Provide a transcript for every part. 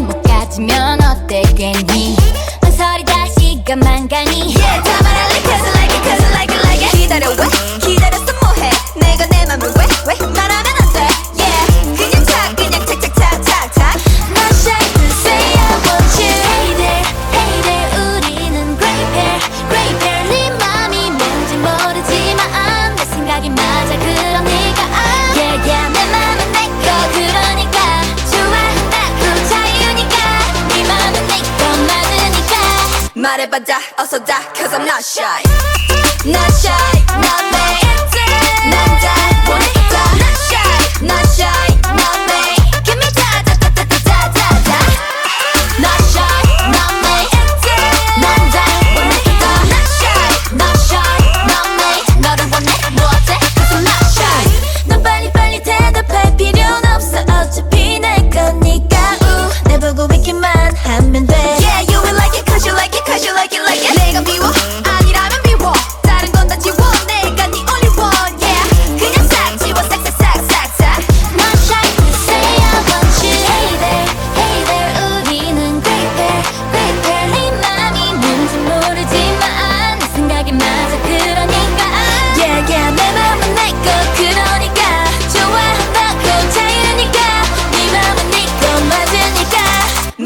못 가지면 어때 괜히 헛소리다 시간만 가니. Yeah, 말해봐 어서 다 Cause I'm not shy Not shy not me 난다 보냈다 Not shy not shy not me Give me 다다다다다다다다 Not shy not me 난다 보냈다 Not shy not shy not me 너를 원해 뭐 Cause I'm not shy. 넌 빨리빨리 대답할 필요는 없어. 어차피 내 거니까. 우내 보고 있기만 하면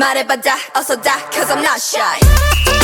말해봐 다 어서 다 Cause I'm not shy